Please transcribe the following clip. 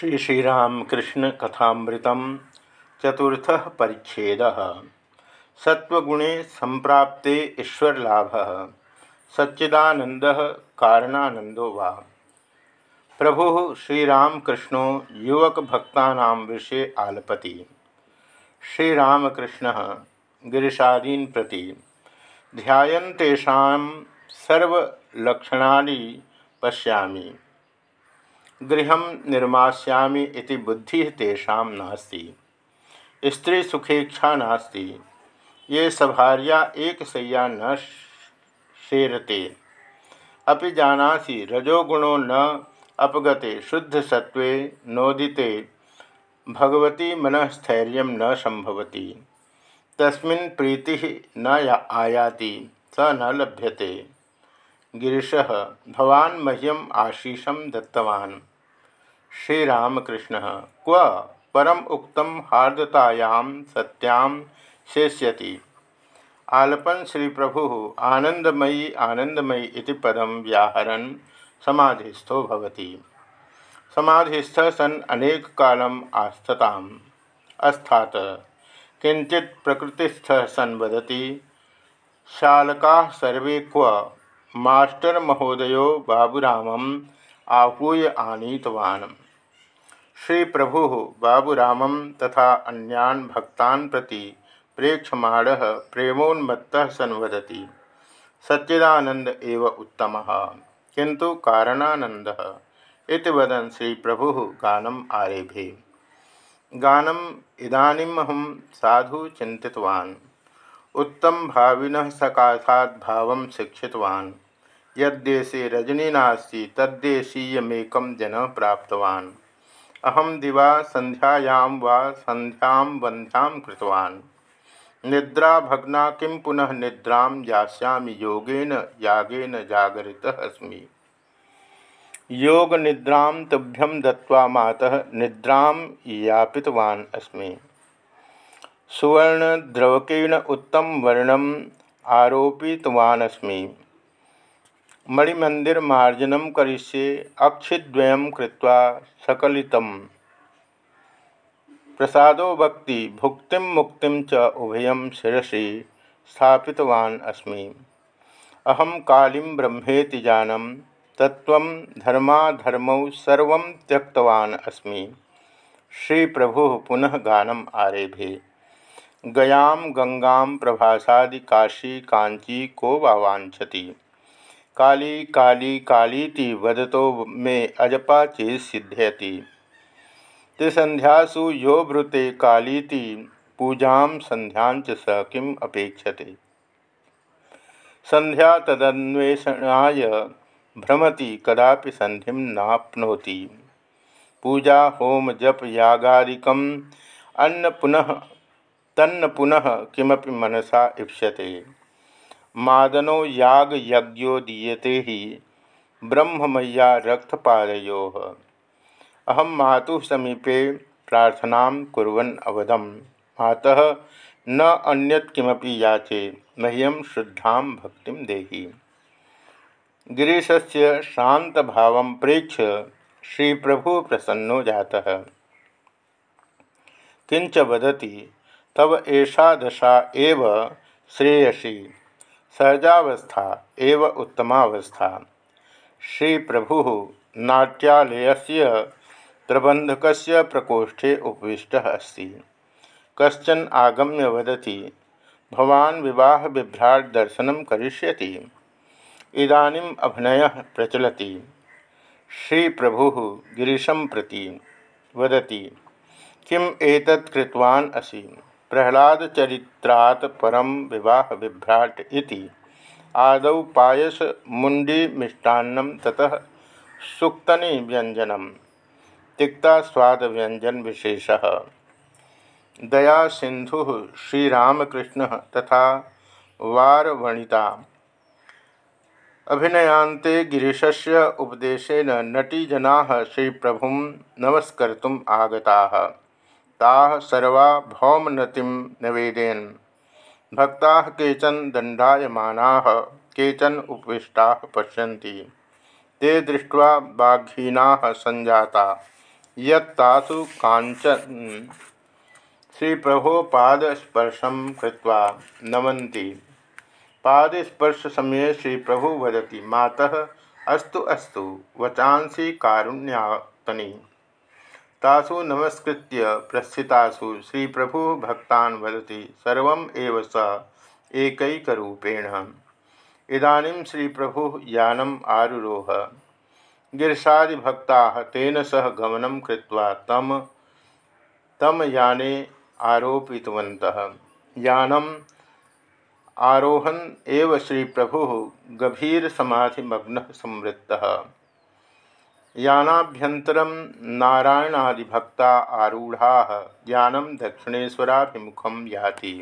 श्री श्रीरामकृष्ण कथामृत चतुर्थ परिच्छेद। सत्वगुणे संप्राप्ते ईश्वरलाभ। सच्चिदानंद कारणानंदो वा। प्रभु श्रीरामकृष्णो युवकभक्ता विषय आलपति। श्रीरामकृष्ण गिरीशादीन प्रति ध्यान तेषा पश्यामि। गृह निर्मास्यामि इति बुद्धि तेषां नास्ति। स्त्री सुखेक्षा नास्ति। ये सभार्या एक सैया न शेरते। अभी जानासि रजोगुणो न अपगते शुद्ध सत्वे नोदिते। भगवती मनस्थैर्य न संभवती तस्मिन् प्रीति न आयाति, स न लभ्यते। गिरीश, भवान् मह्यम आशीषम दत्तवान्। श्रीरामकृष्ण क्व परम उक्तम हार्दतायां सत्यां शेष्यति। आलपन श्री प्रभु आनंदमयी आनंदमयी इति पदम व्याहरन समाधिस्थो भवति। समाधिस्थ सन अनेक कालम आस्थताम। अस्थात, किंचित प्रकृतिस्थ सन वदति, शालका सर्वे क्व मास्टर महोदयो बाबूरामम आहूय आनीतवान् श्री प्रभु बाबूराम तथा अन्यान भक्तान प्रति प्रेक्षमाण प्रेमोन्मत्त सन् वदति सच्चिदानंद एव उत्तम किंतु कारणानंद इति वदन श्री प्रभु गानम आरेभे। गानम इदानीमहम साधु चिंतितवान् उत्तम भाविन सकाशात् भाव शिक्षितवान्। यद्देशे रजनी नास्ति, तद्देशीयमेकं जन प्राप्तवान्। अहम दिवा संध्यायां वा संध्यां वंध्यां कृतवान्। निद्रा भग्ना किं पुनः निद्रा यास्यामि, योगेन यागेन जागरितः अस्मि। योग निद्रां तुभ्यं दत्वा मातः निद्रां यापितवान् अस्मि। सुवर्णद्रवकेण उत्तम वर्णम् आरोपितवान् अस्मि। मणिमंदिरमार्जन करिष्ये, अक्षिद्वयं कृत्वा सकलितं प्रसादो भक्ति, भुक्ति मुक्ति च उभयं शिरसि, स्थापितवान् अस्मि। अहम कालीं ब्रह्मेति जानम धर्माधर्मौ सर्व त्यक्तवान् अस्मि। श्री प्रभु पुनः गानम आरेभे। गयां गंगा प्रभासादि काशी कांची को वावाछति काली काली कालीति वदतो मे अजपा चेत सिद्ध्यति। त्रिसंध्यासु यो ब्रुते कालीति पूजा संध्या स किम अपेक्षते। संध्या तदन्वेषणाय भ्रमति कदापि संधि नाप्नोति। पूजा, होम, जप, यागादिकम अन्न पुनः तन्न पुनः किमपि मनसा इप्स्यते मादनो याग यज्ञो दीयते ही, ब्रह्ममय्या रक्तपादयो अहम मातु समीपे प्रार्थना कुरन अवदम। मातः न अन्यत किमपि याचे मह्यम शुद्धा भक्ति देहि। गिरीशस्य शांत भाव प्रेक्ष श्री प्रभु प्रसन्नो जाता। किंच वदति, तव एषा दशा एव श्रेयसी। सहजावस्था एव उत्तमावस्था। श्री प्रभु नाट्यालयस्य प्रबंधक प्रकोष्ठे उपविष्ट अस्त। कशन आगम्य वदति, भवान् विवाह बिभ्राट दर्शन करिष्यति। इदानीम् अभिनयः प्रचलति। श्री प्रभु गिरीशं प्रति वदति, किम एतत् कृतवान् असि? प्रहलाद चरित्रात् परम विवाह विभ्राट इति। आदौ पायस मुंडी मिष्टान्न ततः सुक्तनी व्यंजनम तिक्ता स्वाद व्यंजन विशेष। दया सिंधु श्रीरामकृष्ण तथा वारवणिता। अभिनयांते गिरीशस्य उपदेशेन नटीजना श्री प्रभु नमस्कर्तुम् आगताः। ता सर्वा भौमनति नवेदेन। भक्ता केचन दंडायमाना केचन उपविष्टा पश्यन्ति। ते दृष्ट्वा बाघीना संजाता यत्तासु कांचन श्री प्रभो पादस्पर्शम कृत्वा नमन्ति। पादस्पर्श समय श्री प्रभु वदति, मातः, अस्तु अस्तु, वचांसी कारुण्यातनी। तासु नमस्कृत प्रस्थितासु श्री प्रभु भक्तान वदति सर्वम एव स एकैकरूपेण। इदानीं श्री प्रभु यानम आरुरोह। गिरशादिभक्ता तेन सह गमनं कृत्वा तम तम याने आरोपितवन्तः। यानम आरोहन एव श्री प्रभु गभीर समाधिमग्न संवृत्त। यानाभ्यंतरम नारायणादिभक्ता आरूढ़ा ज्ञानम दक्षिणेश्वराभिमुखम याति।